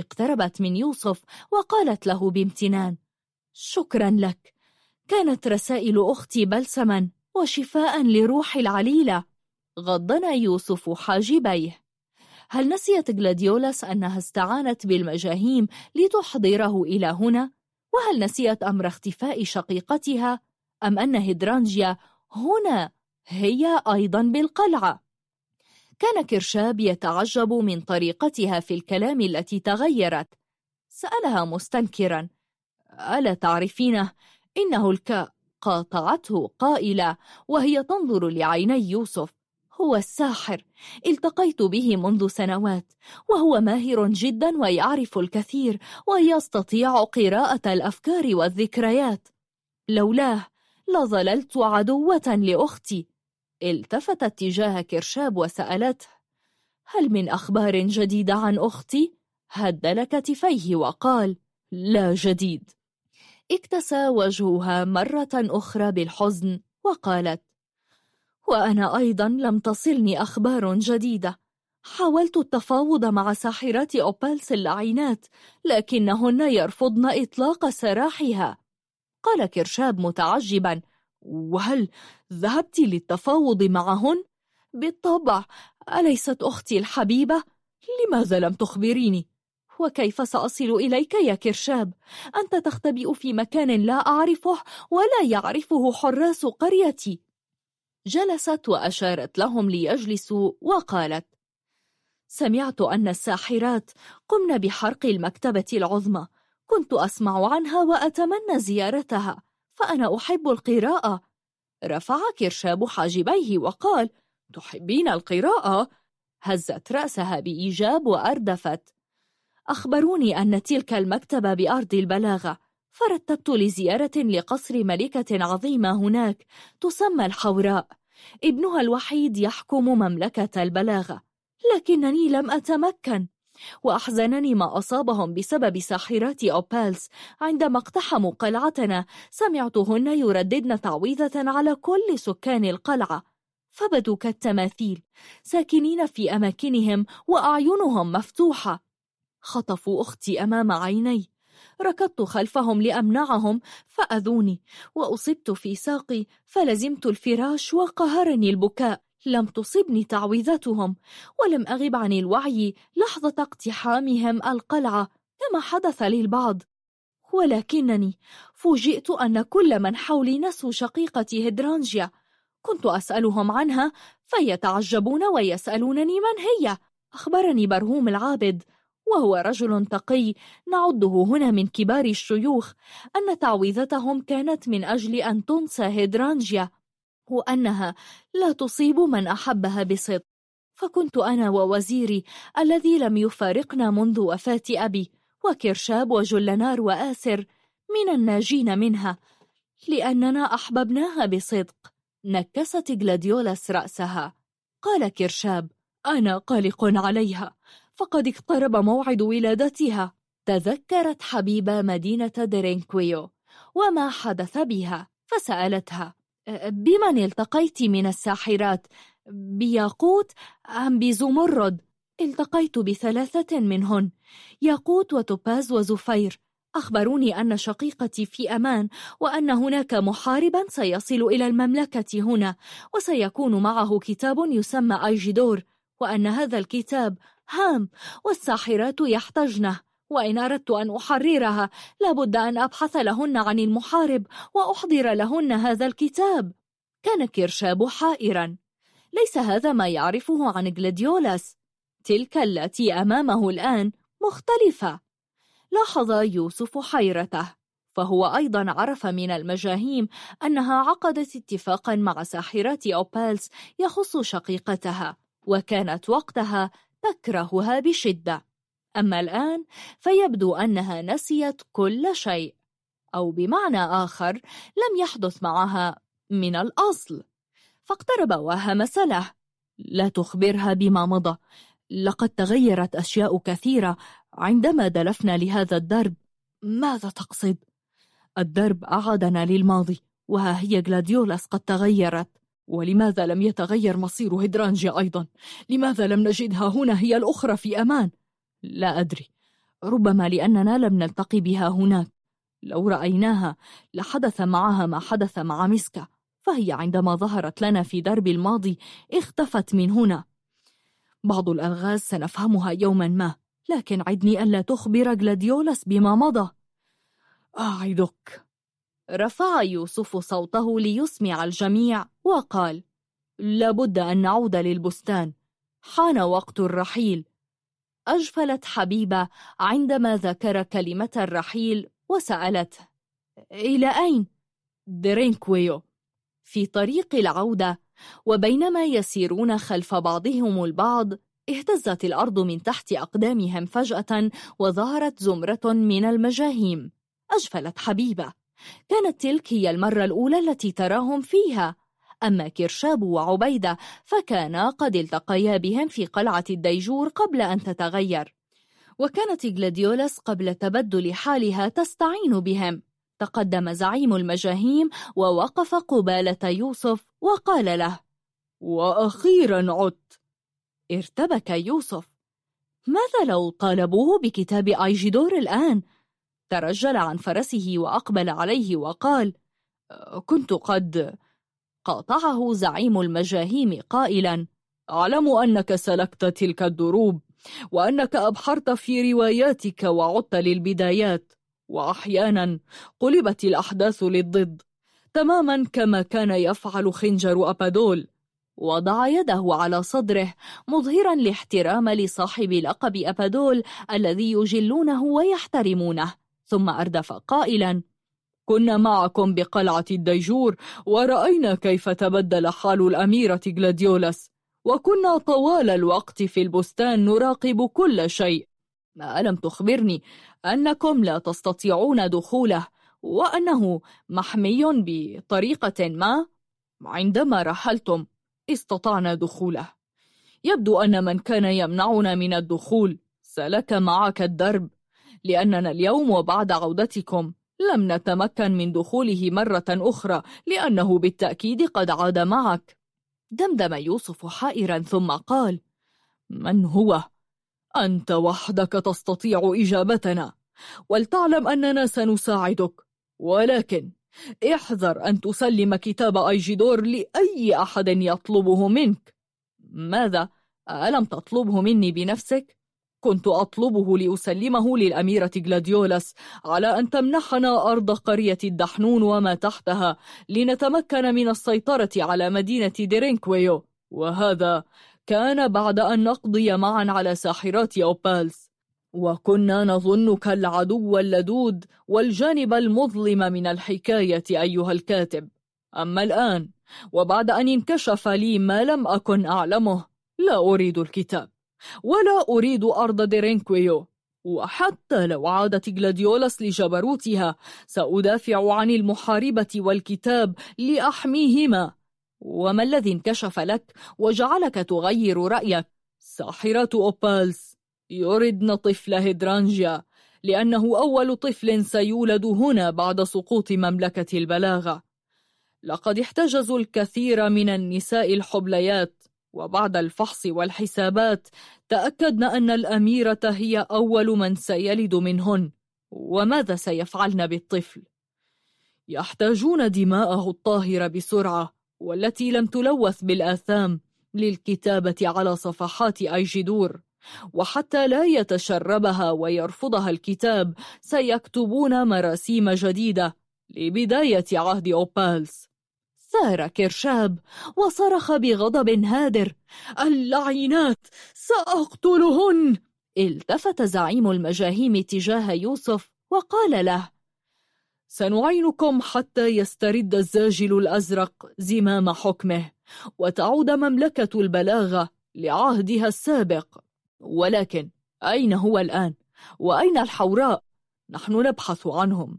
اقتربت من يوسف وقالت له بامتنان شكرا لك كانت رسائل أختي بلسما وشفاء لروح العليلة غضنا يوسف حاجبيه هل نسيت غلاديولاس أنها استعانت بالمجاهيم لتحضره إلى هنا؟ وهل نسيت أمر اختفاء شقيقتها؟ أم أن هيدرانجيا هنا هي أيضا بالقلعة؟ كان كرشاب يتعجب من طريقتها في الكلام التي تغيرت. سألها مستنكرا ألا تعرفينه؟ إنه الك... قاطعته قائلة وهي تنظر لعيني يوسف؟ هو الساحر التقيت به منذ سنوات وهو ماهر جدا ويعرف الكثير ويستطيع قراءة الأفكار والذكريات. لولاه لظللت عدوة لأختي. التفتت تجاه كرشاب وسألته هل من أخبار جديدة عن أختي؟ هدل كتفيه وقال لا جديد. اكتسى وجهها مرة أخرى بالحزن وقالت وأنا أيضا لم تصلني أخبار جديدة. حاولت التفاوض مع ساحرات أوبالس اللعينات لكنهن يرفضن إطلاق سراحها. قال كرشاب متعجبا وهل ذهبت للتفاوض معهن؟ بالطبع أليست أختي الحبيبة؟ لماذا لم تخبريني؟ وكيف سأصل إليك يا كرشاب؟ أنت تختبئ في مكان لا أعرفه ولا يعرفه حراس قريتي جلست وأشارت لهم ليجلسوا وقالت سمعت أن الساحرات قمن بحرق المكتبة العظمى كنت أسمع عنها وأتمنى زيارتها فأنا أحب القراءة. رفع كرشاب حاجبيه وقال تحبين القراءة؟ هزت رأسها بإيجاب وأردفت. أخبروني أن تلك المكتبة بأرض البلاغة فرتبت لزيارة لقصر ملكة عظيمة هناك تسمى الحوراء. ابنها الوحيد يحكم مملكة البلاغة لكنني لم أتمكن. وأحزنني ما أصابهم بسبب ساحرات أوبالس عندما اقتحموا قلعتنا سمعتهن يرددن تعويذة على كل سكان القلعة. فبدوا كالتماثيل ساكنين في أماكنهم وأعينهم مفتوحة. خطفوا أختي أمام عيني. ركضت خلفهم لأمنعهم فأذوني. وأصبت في ساقي فلزمت الفراش وقهرني البكاء. لم تصبني تعويذتهم ولم أغب عن الوعي لحظة اقتحامهم القلعة كما حدث للبعض. ولكنني فوجئت أن كل من حولي نسوا شقيقتي هدرانجيا كنت أسألهم عنها فيتعجبون ويسألونني من هي. أخبرني برهوم العابد وهو رجل تقي. نعده هنا من كبار الشيوخ أن تعويذتهم كانت من أجل أن تنسى هيدرانجيا. وأنها أنها لا تصيب من أحبها بصدق. فكنت أنا ووزيري الذي لم يفارقنا منذ وفاة أبي وكرشاب وجلنار وآسر من الناجين منها لأننا أحببناها بصدق. نكست جلاديولاس رأسها. قال كرشاب أنا قلق عليها فقد اقترب موعد ولادتها. تذكرت حبيبة مدينة درينكويو وما حدث بها فسألتها. بمن التقيت من الساحرات بياقوت أم بزمرد؟ التقيت بثلاثة منهن ياقوت وتوباز وزفير. أخبروني أن شقيقتي في أمان وأن هناك محاربا سيصل إلى المملكة هنا وسيكون معه كتاب يسمى أيجدور وأن هذا الكتاب هام والساحرات يحتجنه. وإن أردت أن أحررها لابد أن أبحث لهن عن المحارب وأحضر لهن هذا الكتاب. كان كيرشاب حائرا. ليس هذا ما يعرفه عن جلديولاس تلك التي أمامه الآن مختلفة. لاحظ يوسف حيرته فهو أيضا عرف من المجاهيم أنها عقدت اتفاقا مع ساحرات أوبالس يخص شقيقتها وكانت وقتها تكرهها بشدة. أما الآن فيبدو أنها نسيت كل شيء أو بمعنى آخر لم يحدث معها من الأصل فاقترب وهمس له لا تخبرها بما مضى لقد تغيرت أشياء كثيرة عندما دلفنا لهذا الدرب ماذا تقصد؟ الدرب أعادنا للماضي وها هي جلاديولاس قد تغيرت ولماذا لم يتغير مصير هدرانجيا أيضا؟ لماذا لم نجدها هنا هي الأخرى في أمان؟ لا أدري. ربما لأننا لم نلتقي بها هناك. لو رأيناها لحدث معها ما حدث مع ميسكا فهي عندما ظهرت لنا في درب الماضي اختفت من هنا. بعض الألغاز سنفهمها يوما ما لكن عدني ألا تخبر جلاديولاس بما مضى. أعدك. رفع يوسف صوته ليسمع الجميع وقال لابد أن نعود للبستان. حان وقت الرحيل. أجفلت حبيبة عندما ذكر كلمة الرحيل وسألته إلى أين؟ درينكويو في طريق العودة وبينما يسيرون خلف بعضهم البعض اهتزت الأرض من تحت أقدامهم فجأة وظهرت زمرة من المجاهيم. أجفلت حبيبة. كانت تلك هي المرة الأولى التي تراهم فيها. أما كرشاب وعبيدة فكانا قد التقيا بهم في قلعة الديجور قبل أن تتغير. وكانت غلاديولاس قبل تبدل حالها تستعين بهم. تقدم زعيم المجاهيم ووقف قبالة يوسف وقال له وأخيرا عدت. ارتبك يوسف. ماذا لو طالبوه بكتاب آيجيدور الآن؟ ترجل عن فرسه وأقبل عليه وقال كنت قد قاطعه زعيم المجاهيم قائلا أعلم أنك سلكت تلك الدروب وأنك أبحرت في رواياتك وعدت للبدايات وأحيانا قلبت الأحداث للضد تماما كما كان يفعل خنجر أبادول. وضع يده على صدره مظهرا الاحترام لصاحب لقب أبادول الذي يجلونه ويحترمونه ثم أردف قائلا كنا معكم بقلعة الديجور ورأينا كيف تبدل حال الأميرة غلاديولاس وكنا طوال الوقت في البستان نراقب كل شيء. ما ألم تخبرني أنكم لا تستطيعون دخوله وأنه محمي بطريقة ما. عندما رحلتم استطعنا دخوله. يبدو أن من كان يمنعنا من الدخول سلك معك الدرب لأننا اليوم وبعد عودتكم. لم نتمكن من دخوله مرة أخرى لأنه بالتأكيد قد عاد معك دمدم يوسف حائرا ثم قال من هو؟ أنت وحدك تستطيع إجابتنا ولتعلم أننا سنساعدك ولكن احذر أن تسلم كتاب أيجدور لأي أحد يطلبه منك ماذا؟ ألم تطلبه مني بنفسك؟ كنت أطلبه لأسلمه للأميرة جلاديولاس على أن تمنحنا أرض قرية الدحنون وما تحتها لنتمكن من السيطرة على مدينة ديرينكويو وهذا كان بعد أن نقضي معا على ساحرات أوبالس. وكنا نظنك العدو اللدود والجانب المظلم من الحكاية أيها الكاتب. أما الآن وبعد أن انكشف لي ما لم أكن أعلمه لا أريد الكتاب. ولا أريد أرض ديرينكويو وحتى لو عادت جلاديولاس لجبروتها سأدافع عن المحاربة والكتاب لأحميهما. وما الذي انكشف لك وجعلك تغير رأيك؟ ساحرة أوبالس يردن طفل هيدرانجيا لأنه أول طفل سيولد هنا بعد سقوط مملكة البلاغة. لقد احتجزوا الكثير من النساء الحبليات وبعد الفحص والحسابات تأكدن أن الأميرة هي أول من سيلد منهن. وماذا سيفعلن بالطفل؟ يحتاجون دماءه الطاهرة بسرعة والتي لم تلوث بالآثام للكتابة على صفحات أيجدور وحتى لا يتشربها ويرفضها الكتاب سيكتبون مراسيم جديدة. لبداية عهد أوبالز ثار كرشاب وصرخ بغضب هادر. اللعينات سأقتلهن! التفت زعيم المجاهيم تجاه يوسف وقال له سنعينكم حتى يسترد الزاجل الأزرق زمام حكمه وتعود مملكة البلاغة لعهدها السابق. ولكن أين هو الآن؟ وأين الحوراء؟ نحن نبحث عنهم.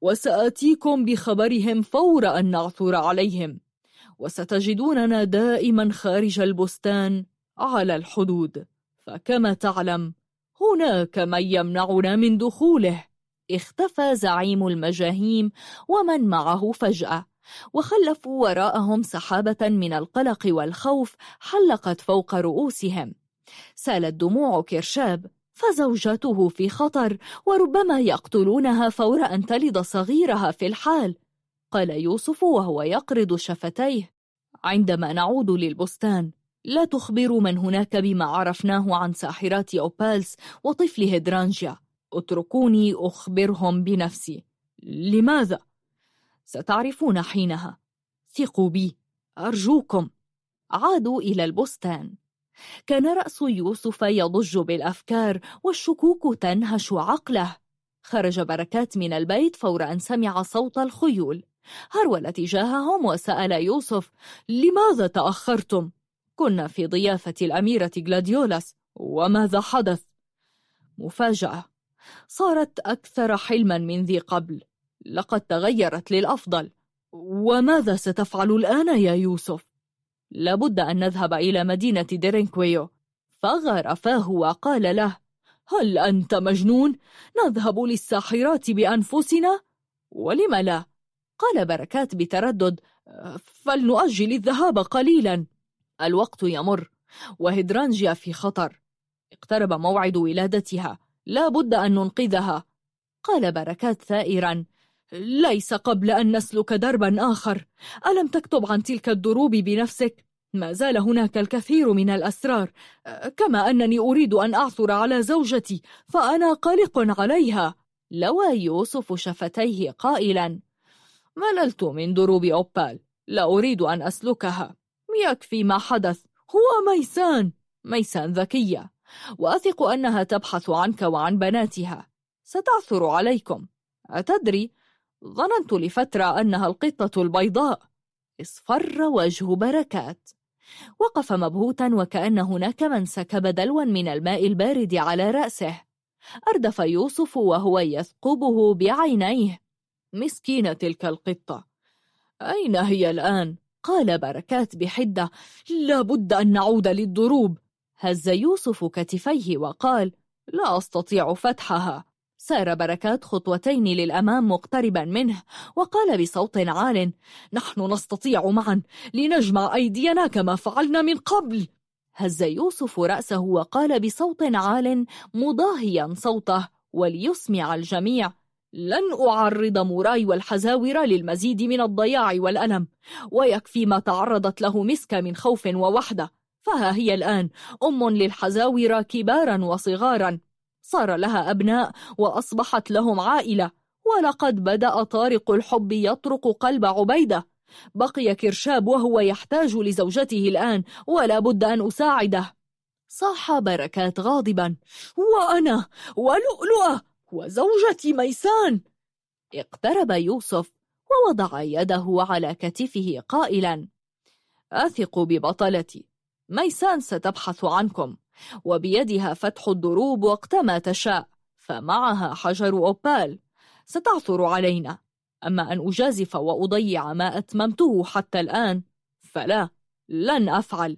وسآتيكم بخبرهم فور أن نعثر عليهم. وستجدوننا دائما خارج البستان على الحدود. فكما تعلم هناك من يمنعنا من دخوله. اختفى زعيم المجاهيم ومن معه فجأة. وخلفوا وراءهم سحابة من القلق والخوف حلقت فوق رؤوسهم. سالت دموع كرشاب فزوجته في خطر وربما يقتلونها فور أن تلد صغيرها في الحال. قال يوسف وهو يقرض شفتيه. عندما نعود للبستان لا تخبر من هناك بما عرفناه عن ساحرات أوبالس وطفل هدرانجيا اتركوني أخبرهم بنفسي. لماذا؟ ستعرفون حينها. ثقوا بي. أرجوكم. عادوا إلى البستان. كان رأس يوسف يضج بالأفكار والشكوك تنهش عقله خرج بركات من البيت فور أن سمع صوت الخيول هرول تجاههم وسأل يوسف لماذا تأخرتم؟ كنا في ضيافة الأميرة غلاديولاس وماذا حدث؟ مفاجأة صارت أكثر حلما من ذي قبل لقد تغيرت للأفضل وماذا ستفعل الآن يا يوسف؟ لابد أن نذهب إلى مدينة ديرينكويو فغرفاه وقال له هل أنت مجنون؟ نذهب للساحرات بأنفسنا؟ ولم لا؟ قال بركات بتردد فلنؤجل الذهاب قليلا الوقت يمر وهدرانجيا في خطر اقترب موعد ولادتها لا بد أن ننقذها قال بركات ثائرا ليس قبل أن نسلك دربا آخر. ألم تكتب عن تلك الدروب بنفسك؟ ما زال هناك الكثير من الأسرار. كما أنني أريد أن أعثر على زوجتي فأنا قلق عليها. لوى يوسف شفتيه قائلا. مللت من دروب أوبالس لا أريد أن أسلكها. يكفي ما حدث. هو ميسان. ميسان ذكية. وأثق أنها تبحث عنك وعن بناتها. ستعثر عليكم. أتدري ظننت لفترة أنها القطة البيضاء. اصفر وجه بركات. وقف مبهوتا وكأن هناك من سكب دلوا من الماء البارد على رأسه. أردف يوسف وهو يثقبه بعينيه. مسكينة تلك القطة. أين هي الآن؟ قال بركات بحدة. لابد أن نعود للضروب هز يوسف كتفيه وقال لا أستطيع فتحها. سار بركات خطوتين للأمام مقتربا منه وقال بصوت عال نحن نستطيع معا لنجمع أيدينا كما فعلنا من قبل. هز يوسف رأسه وقال بصوت عال مضاهيا صوته وليسمع الجميع لن أعرض موراي والحزاور للمزيد من الضياع والألم ويكفي ما تعرضت له مسك من خوف ووحدة فها هي الآن أم للحزاور كبارا وصغارا. صار لها أبناء وأصبحت لهم عائلة. ولقد بدأ طارق الحب يطرق قلب عبيدة. بقي كرشاب وهو يحتاج لزوجته الآن ولا بد أن أساعده. صاح بركات غاضبا. وأنا ولؤلؤة وزوجتي ميسان. اقترب يوسف ووضع يده على كتفه قائلا. أثق ببطلتي. ميسان ستبحث عنكم. وبيدها فتح الدروب وقتما تشاء فمعها حجر أوبال. ستعثر علينا. أما أن أجازف وأضيع ما أتممته حتى الآن فلا لن أفعل.